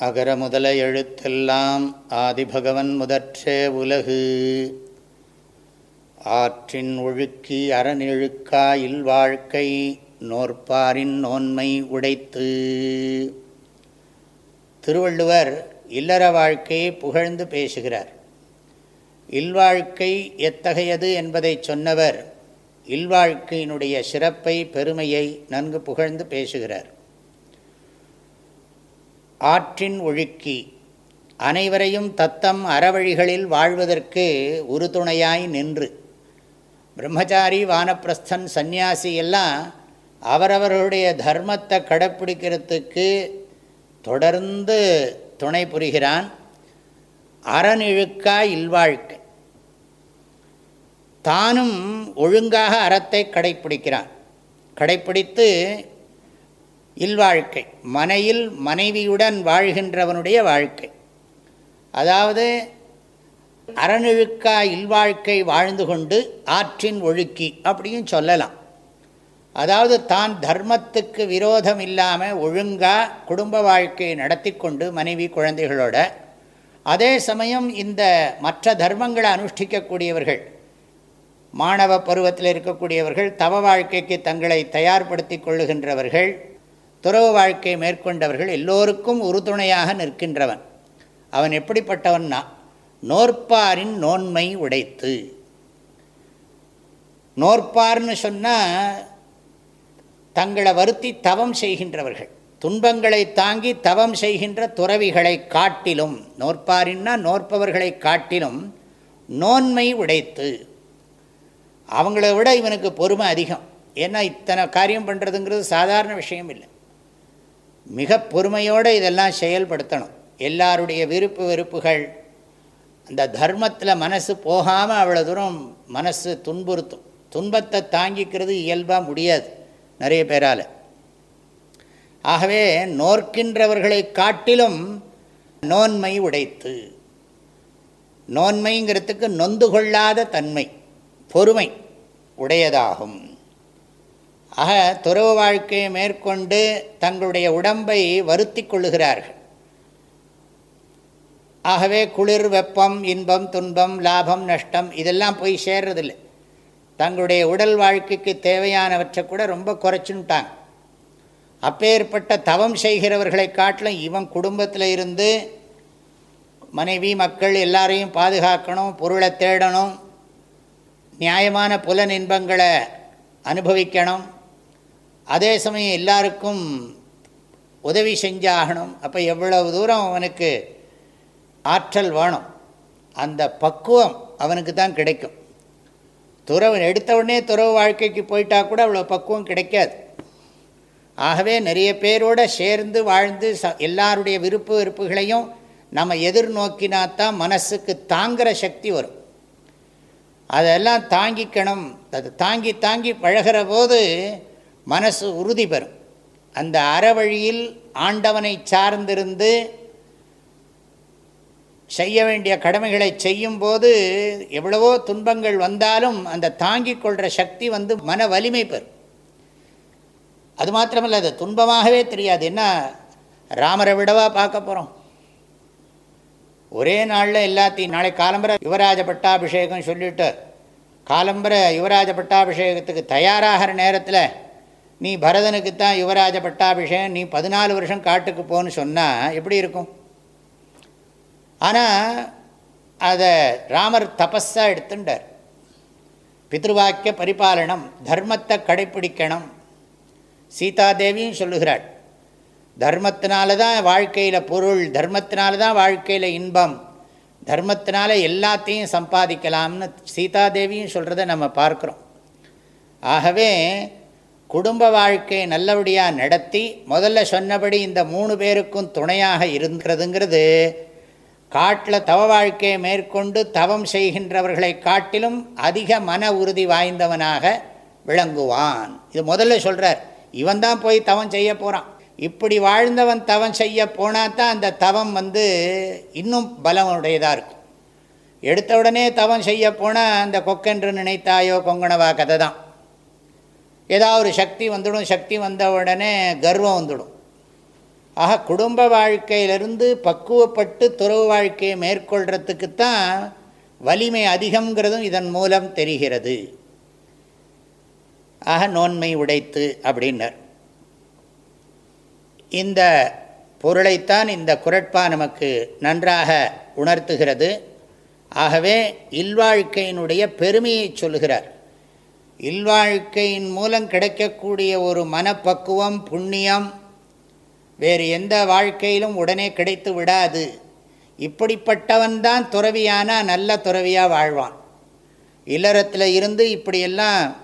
அகர முதல எழுத்தெல்லாம் ஆதிபகவன் முதற்றே உலகு. ஆற்றின் ஒழுக்கி அறநிழுக்கா இல்வாழ்க்கை நோற்பாரின் நோன்மை உடைத்து. திருவள்ளுவர் இல்லற வாழ்க்கையை புகழ்ந்து பேசுகிறார். இல்வாழ்க்கை எத்தகையது என்பதை சொன்னவர் இல்வாழ்க்கையினுடைய சிறப்பை பெருமையை நன்கு புகழ்ந்து பேசுகிறார். ஆற்றின் ஒழுக்கி அனைவரையும் தத்தம் அறவழிகளில் வாழ்வதற்கு உறுதுணையாய் நின்று பிரம்மச்சாரி வானப்பிரஸ்தன் சந்நியாசி எல்லாம் அவரவர்களுடைய தர்மத்தை கடைப்பிடிக்கிறதுக்கு தொடர்ந்து துணை புரிகிறான். அறநிழுக்கா இல்வாழ்க்கை. தானும் ஒழுங்காக அறத்தை கடைப்பிடிக்கிறான். கடைப்பிடித்து இல்வாழ்க்கை. மனையில் மனைவியுடன் வாழ்கின்றவனுடைய வாழ்க்கை. அதாவது அறநிழுக்கா இல்வாழ்க்கை வாழ்ந்து கொண்டு ஆற்றின் ஒழுக்கி அப்படின்னு சொல்லலாம். அதாவது தான் தர்மத்துக்கு விரோதம் இல்லாமல் ஒழுங்காக குடும்ப வாழ்க்கையை நடத்தி கொண்டு மனைவி குழந்தைகளோட அதே சமயம் இந்த மற்ற தர்மங்களை அனுஷ்டிக்கக்கூடியவர்கள் மாணவ பருவத்தில் இருக்கக்கூடியவர்கள் தவ வாழ்க்கைக்கு தங்களை தயார்படுத்தி கொள்ளுகின்றவர்கள் துறவு வாழ்க்கை மேற்கொண்டவர்கள் எல்லோருக்கும் உறுதுணையாக நிற்கின்றவன். அவன் எப்படிப்பட்டவன்னா நோற்பாரின் நோன்மை உடைத்து. நோற்பார்னு சொன்னால் தங்களை வருத்தி தவம் செய்கின்றவர்கள். துன்பங்களை தாங்கி தவம் செய்கின்ற துறவிகளை காட்டிலும் நோற்பாரின்னா நோற்பவர்களை காட்டிலும் நோன்மை உடைத்து. அவங்கள விட இவனுக்கு பொறுமை அதிகம். ஏன்னா இத்தனை காரியம் பண்ணுறதுங்கிறது சாதாரண விஷயம் இல்லை. மிக பொறுமையோடு இதெல்லாம் செயல்படுத்தணும். எல்லாருடைய விருப்பு வெறுப்புகள் அந்த தர்மத்தில் மனசு போகாமல் அவ்வளோ தூரம் மனசு துன்புறுத்தும். துன்பத்தை தாங்கிக்கிறது இயல்பாக முடியாது நிறைய பேரால். ஆகவே நோர்க்கின்றவர்களை காட்டிலும் நோன்மை உடைத்து நோன்மைங்கிறதுக்கு நொந்து கொள்ளாத தன்மை பொறுமை உடையதாகும். ஆக துறவு வாழ்க்கையை மேற்கொண்டு தங்களுடைய உடம்பை வருத்தி கொள்ளுகிறார்கள். ஆகவே குளிர் வெப்பம் இன்பம் துன்பம் லாபம் நஷ்டம் இதெல்லாம் போய் சேர்றதில்லை. தங்களுடைய உடல் வாழ்க்கைக்கு தேவையானவற்றை கூட ரொம்ப குறைச்சுன்ட்டாங்க அப்பேற்பட்ட தவம் செய்கிறவர்களை காட்டிலும் இவன் குடும்பத்தில் இருந்து மனைவி மக்கள் எல்லாரையும் பாதுகாக்கணும் பொருளை தேடணும் நியாயமான புலன் இன்பங்களை அனுபவிக்கணும். அதே சமயம் எல்லாருக்கும் உதவி செஞ்சாகணும். அப்போ எவ்வளவு தூரம் அவனுக்கு ஆற்றல் வேணும். அந்த பக்குவம் அவனுக்கு தான் கிடைக்கும். துறவு எடுத்த உடனே துறவு வாழ்க்கைக்கு போயிட்டா கூட அவ்வளோ பக்குவம் கிடைக்காது. ஆகவே நிறைய பேரோடு சேர்ந்து வாழ்ந்து ச எல்லாருடைய விருப்பு வெறுப்புகளையும் நம்ம எதிர்நோக்கினாத்தான் மனசுக்கு தாங்கிற சக்தி வரும். அதெல்லாம் தாங்கிக்கணும். அது தாங்கி தாங்கி பழகிற போது மனசு உறுதி பெறும். அந்த அறவழியில் ஆண்டவனை சார்ந்திருந்து செய்ய வேண்டிய கடமைகளை செய்யும்போது எவ்வளவோ துன்பங்கள் வந்தாலும் அந்த தாங்கிக் கொள்கிற சக்தி வந்து மன வலிமை பெறும். அது மாத்திரமல்ல அது துன்பமாகவே தெரியாது. என்ன? ராமரை விடவா பார்க்க போகிறோம் ஒரே நாளில் எல்லாத்தையும் நாளை காலம்பரை யுவராஜ பட்டாபிஷேகம் சொல்லிவிட்டு காலம்பரை யுவராஜ பட்டாபிஷேகத்துக்கு தயாராகிற நேரத்தில் நீ பரதனுக்கு தான் யுவராஜ பட்டாபிஷேகம் நீ பதினாலு வருஷம் காட்டுக்கு போன்னு சொன்னால் எப்படி இருக்கும்? ஆனால் அதை ராமர் தபஸாக எடுத்துட்டார் பித்ருவாக்கிய பரிபாலனம் தர்மத்தை கடைப்பிடிக்கணும். சீதாதேவியும் சொல்லுகிறாள் தர்மத்தினால தான் வாழ்க்கையில் பொருள் தர்மத்தினால தான் வாழ்க்கையில் இன்பம் தர்மத்தினால எல்லாத்தையும் சம்பாதிக்கலாம்னு சீதாதேவியும் சொல்கிறத நம்ம பார்க்குறோம். ஆகவே குடும்ப வாழ்க்கையை நல்லபடியாக நடத்தி முதல்ல சொன்னபடி இந்த மூணு பேருக்கும் துணையாக இருக்கிறதுங்கிறது காட்டில் தவ வாழ்க்கையை மேற்கொண்டு தவம் செய்கின்றவர்களை காட்டிலும் அதிக மன உறுதி வாய்ந்தவனாக விளங்குவான். இது முதல்ல சொல்கிறார் இவன் தான் போய் தவம் செய்ய போகிறான் இப்படி வாழ்ந்தவன் தவம் செய்ய போனால் தான் அந்த தவம் வந்து இன்னும் பலமுடையதாக இருக்கும். எடுத்த உடனே தவம் செய்ய போனால் அந்த கொக்கென்று நினைத்தாயோ கொங்கணவா கதை தான் ஏதாவது ஒரு சக்தி வந்துடும் சக்தி வந்த உடனே கர்வம் வந்துடும். ஆக குடும்ப வாழ்க்கையிலிருந்து பக்குவப்பட்டு துறவு வாழ்க்கையை மேற்கொள்கிறதுக்குத்தான் வலிமை அதிகங்கிறதும் இதன் மூலம் தெரிகிறது. ஆக நோன்மை உடைத்து அப்படின்னர். இந்த பொருளைத்தான் இந்த குரட்பா நமக்கு நன்றாக உணர்த்துகிறது. ஆகவே இல்வாழ்க்கையினுடைய பெருமையை சொல்லுகிறார். இல்வாழ்க்கையின் மூலம் கிடைக்கக்கூடிய ஒரு மனப்பக்குவம் புண்ணியம் வேறு எந்த வாழ்க்கையிலும் உடனே கிடைத்து விடாது. இப்படிப்பட்டவன்தான் துறவியானா நல்ல துறவியாக வாழ்வான். இல்லறத்தில் இருந்து இப்படியெல்லாம்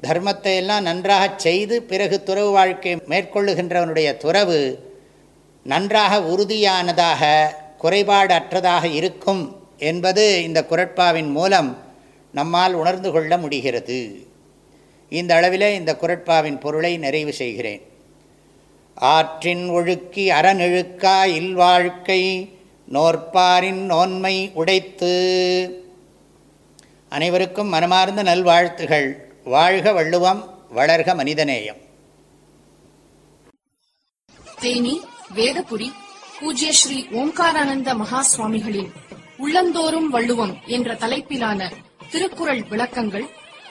தர்மத்தை எல்லாம் நன்றாக செய்து பிறகு துறவு வாழ்க்கை மேற்கொள்ளுகின்றவனுடைய துறவு நன்றாக உறுதியானதாக குறைபாடு அற்றதாக இருக்கும் என்பது இந்த குரட்பாவின் மூலம் நம்மால் உணர்ந்து கொள்ள முடிகிறது. இந்த அளவில் இந்த குரட்பாவின் பொருளை நிறைவு செய்கிறேன். ஆற்றின் ஒழுக்கி அறநெழுக்கா இல்வாழ்க்கை நோற்பாரின் நோன்மை உடைத்து. அனைவருக்கும் மனமார்ந்த நல்வாழ்த்துகள். வாழ்க வள்ளுவம் வளர்க மனிதநேயம். தேனி வேதபுரி பூஜ்ய ஸ்ரீ ஓம்காரானந்த மகா சுவாமிகளின் உள்ளந்தோறும் வள்ளுவம் என்ற தலைப்பிலான திருக்குறள் விளக்கங்கள்